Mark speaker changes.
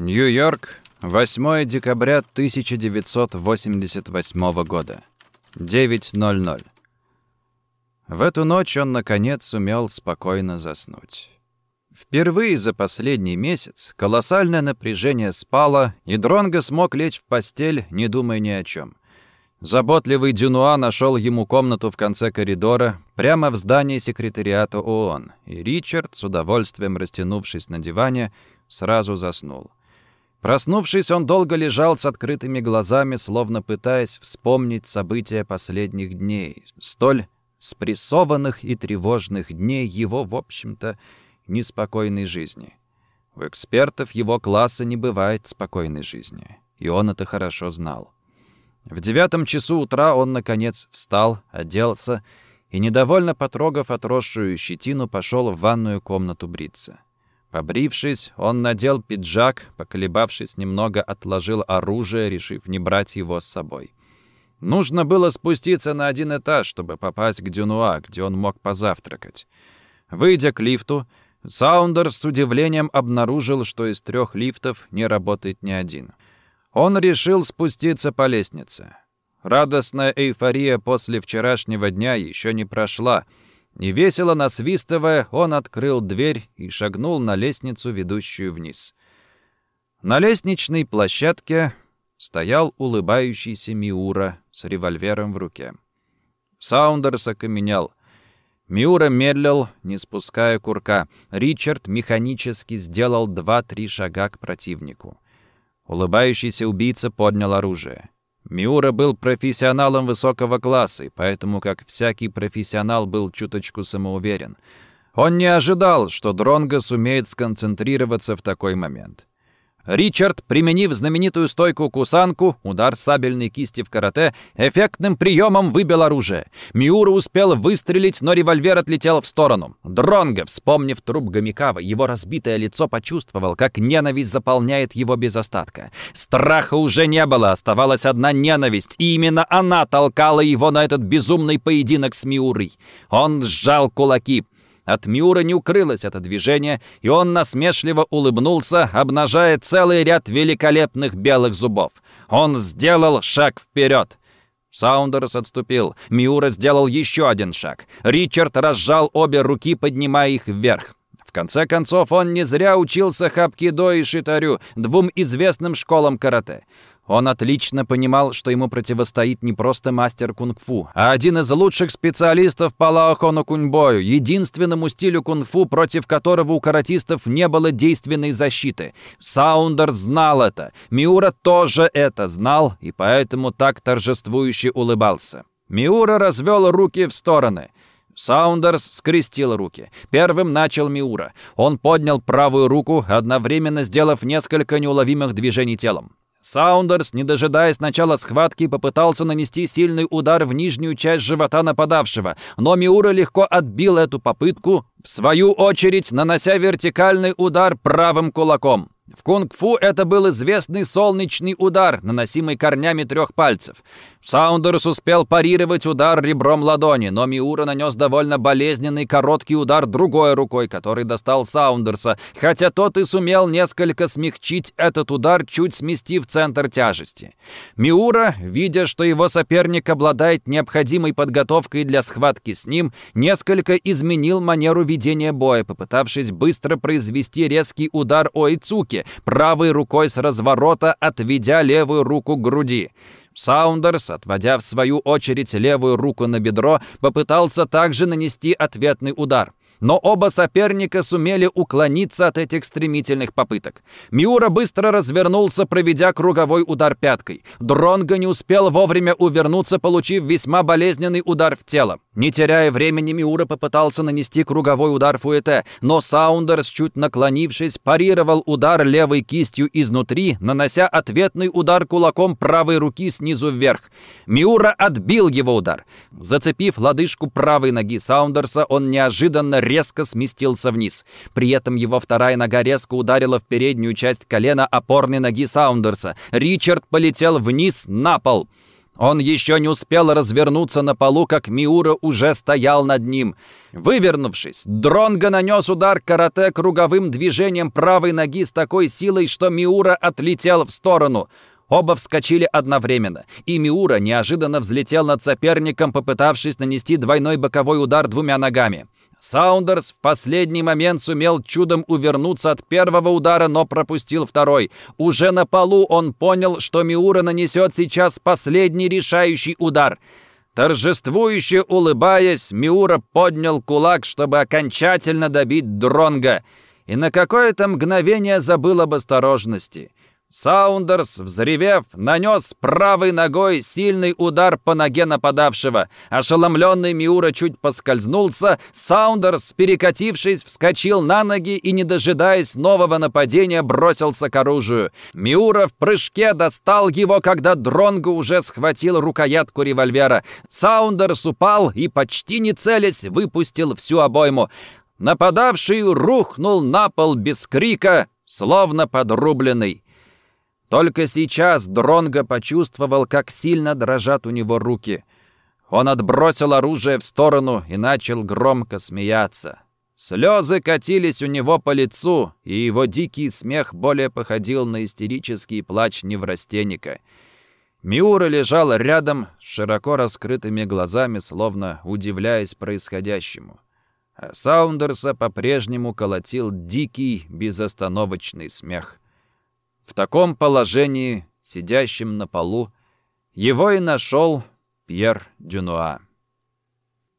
Speaker 1: Нью-Йорк, 8 декабря 1988 года. 9.00. В эту ночь он, наконец, сумел спокойно заснуть. Впервые за последний месяц колоссальное напряжение спало, и Дронго смог лечь в постель, не думая ни о чем. Заботливый Дюнуа нашел ему комнату в конце коридора, прямо в здании секретариата ООН, и Ричард, с удовольствием растянувшись на диване, сразу заснул. Проснувшись, он долго лежал с открытыми глазами, словно пытаясь вспомнить события последних дней, столь спрессованных и тревожных дней его, в общем-то, неспокойной жизни. У экспертов его класса не бывает спокойной жизни, и он это хорошо знал. В девятом часу утра он, наконец, встал, оделся и, недовольно потрогав отросшую щетину, пошел в ванную комнату бриться. Побрившись, он надел пиджак, поколебавшись немного, отложил оружие, решив не брать его с собой. Нужно было спуститься на один этаж, чтобы попасть к Дюнуа, где он мог позавтракать. Выйдя к лифту, Саундер с удивлением обнаружил, что из трех лифтов не работает ни один. Он решил спуститься по лестнице. Радостная эйфория после вчерашнего дня еще не прошла — Невесело насвистывая, он открыл дверь и шагнул на лестницу, ведущую вниз. На лестничной площадке стоял улыбающийся Миура с револьвером в руке. Саундерс окаменел. Миура медлил, не спуская курка. Ричард механически сделал два-три шага к противнику. Улыбающийся убийца поднял оружие. Миура был профессионалом высокого класса, и поэтому, как всякий профессионал, был чуточку самоуверен. Он не ожидал, что Дронго сумеет сконцентрироваться в такой момент. Ричард, применив знаменитую стойку кусанку, удар сабельной кисти в карате, эффектным приемом выбил оружие. Миура успел выстрелить, но револьвер отлетел в сторону. Дронго, вспомнив труп Гомикава, его разбитое лицо почувствовал, как ненависть заполняет его без остатка. Страха уже не было, оставалась одна ненависть, и именно она толкала его на этот безумный поединок с Миурой. Он сжал кулаки, от Миура не укрылось это движение, и он насмешливо улыбнулся, обнажая целый ряд великолепных белых зубов. Он сделал шаг вперед. Саундерс отступил. Миура сделал еще один шаг. Ричард разжал обе руки, поднимая их вверх. В конце концов, он не зря учился хапкидо и шитарю, двум известным школам карате. Он отлично понимал, что ему противостоит не просто мастер кунг-фу, а один из лучших специалистов по лаохону куньбою, единственному стилю кунг-фу, против которого у каратистов не было действенной защиты. Саундер знал это, Миура тоже это знал, и поэтому так торжествующе улыбался. Миура развел руки в стороны. Саундерс скрестил руки. Первым начал Миура. Он поднял правую руку, одновременно сделав несколько неуловимых движений телом. Саундерс, не дожидаясь начала схватки, попытался нанести сильный удар в нижнюю часть живота нападавшего, но Миура легко отбил эту попытку, в свою очередь нанося вертикальный удар правым кулаком. В кунг-фу это был известный солнечный удар, наносимый корнями трех пальцев. Саундерс успел парировать удар ребром ладони, но Миура нанес довольно болезненный короткий удар другой рукой, который достал Саундерса, хотя тот и сумел несколько смягчить этот удар, чуть сместив центр тяжести. Миура, видя, что его соперник обладает необходимой подготовкой для схватки с ним, несколько изменил манеру ведения боя, попытавшись быстро произвести резкий удар Оицуки, правой рукой с разворота отведя левую руку к груди. Саундерс, отводя в свою очередь левую руку на бедро, попытался также нанести ответный удар. Но оба соперника сумели уклониться от этих стремительных попыток. Миура быстро развернулся, проведя круговой удар пяткой. Дронго не успел вовремя увернуться, получив весьма болезненный удар в тело. Не теряя времени, Миура попытался нанести круговой удар Фуэте, но Саундерс, чуть наклонившись, парировал удар левой кистью изнутри, нанося ответный удар кулаком правой руки снизу вверх. Миура отбил его удар. Зацепив лодыжку правой ноги Саундерса, он неожиданно резко сместился вниз. При этом его вторая нога резко ударила в переднюю часть колена опорной ноги Саундерса. Ричард полетел вниз на пол. Он еще не успел развернуться на полу, как Миура уже стоял над ним. Вывернувшись, Дронго нанес удар карате круговым движением правой ноги с такой силой, что Миура отлетел в сторону. Оба вскочили одновременно, и Миура неожиданно взлетел над соперником, попытавшись нанести двойной боковой удар двумя ногами. Саундерс в последний момент сумел чудом увернуться от первого удара, но пропустил второй. Уже на полу он понял, что Миура нанесет сейчас последний решающий удар. Торжествующе улыбаясь, Миура поднял кулак, чтобы окончательно добить Дронга, и на какое-то мгновение забыл об осторожности. Саундерс, взревев, нанес правой ногой сильный удар по ноге нападавшего. Ошеломленный Миура чуть поскользнулся. Саундерс, перекатившись, вскочил на ноги и, не дожидаясь нового нападения, бросился к оружию. Миура в прыжке достал его, когда Дронго уже схватил рукоятку револьвера. Саундерс упал и, почти не целясь, выпустил всю обойму. Нападавший рухнул на пол без крика, словно подрубленный. Только сейчас Дронго почувствовал, как сильно дрожат у него руки. Он отбросил оружие в сторону и начал громко смеяться. Слезы катились у него по лицу, и его дикий смех более походил на истерический плач неврастенника. Миура лежал рядом с широко раскрытыми глазами, словно удивляясь происходящему. А Саундерса по-прежнему колотил дикий, безостановочный смех. В таком положении, сидящем на полу, его и нашел Пьер Дюнуа.